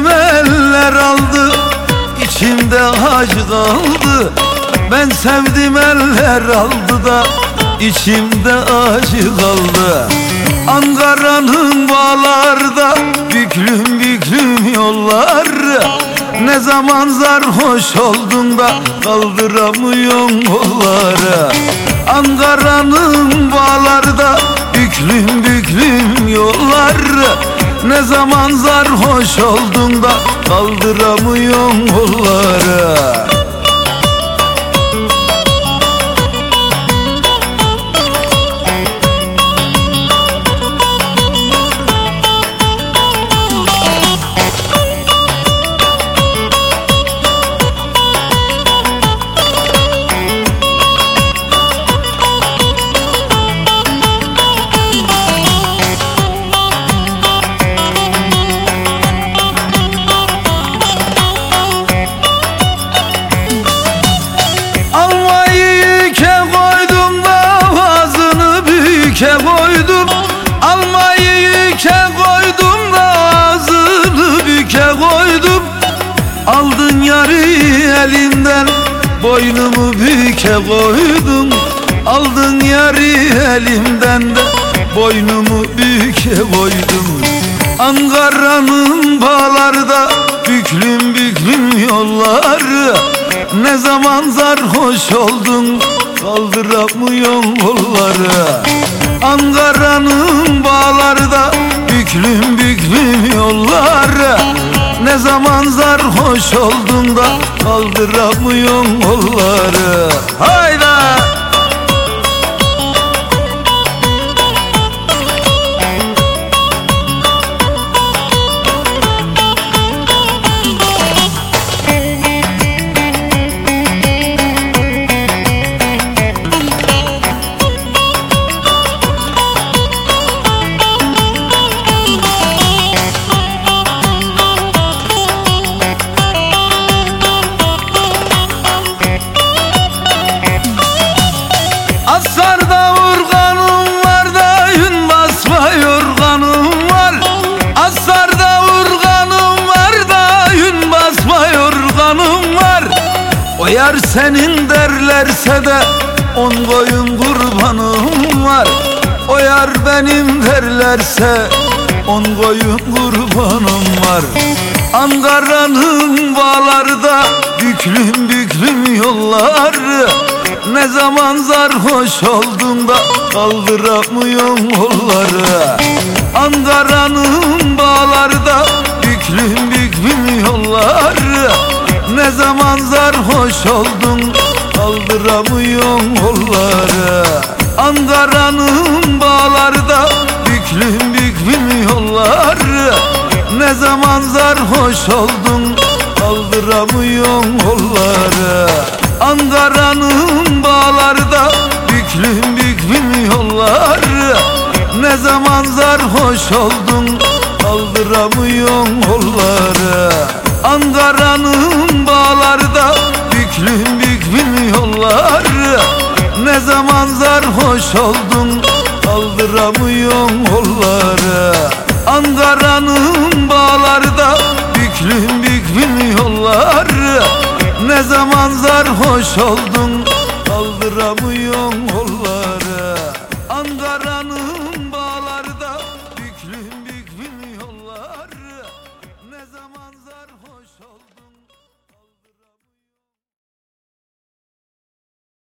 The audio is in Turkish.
sevdim eller aldı içimde acı kaldı. Ben sevdim eller aldı da içimde acı kaldı. Ankara'nın bağlarda büklüm büklüm yollar. Ne zaman sarhoş oldun da kaldıramıyorsun kolları? Ankara'nın bağlarda büklüm büklüm yollar Ne zaman sarhoş oldun da kaldıramıyorsun kolları elimden boynumu büke koydum. Aldın yarı elimden de boynumu büke koydum. Ankara'nın bağlarda büklüm büklüm yolları. Ne zaman sarhoş oldun kaldıramıyorsun kolları. Ankara'nın bağlarda büklüm büklüm yolları. Ne zaman sarhoş oldun da kaldıramıyorsun Yar senin derlerse de on koyun kurbanım var. O yar benim derlerse on koyun kurbanım var. Ankara'nın bağlarda büklüm büklüm yollar Ne zaman sarhoş oldun da kaldıramıyorsun kolları. Ankara'nın bağlarda büklüm büklüm yollar Ne zaman sarhoş oldun. Kaldıramıyorsun kolları. Ankara'nın bağlarda büklüm büklüm yollar Ne zaman sarhoş oldun? Kaldıramıyorsun kolları. Ankara'nın bağlarda büklüm büklüm yollar Ne zaman sarhoş oldun? Kaldıramıyorsun kolları. Ankara'nın Ne zaman sarhoş oldun kaldıramıyorsun kolları. Ankara'nın bağlarda büklüm büklüm yollar Ne zaman sarhoş oldun kaldıramıyorsun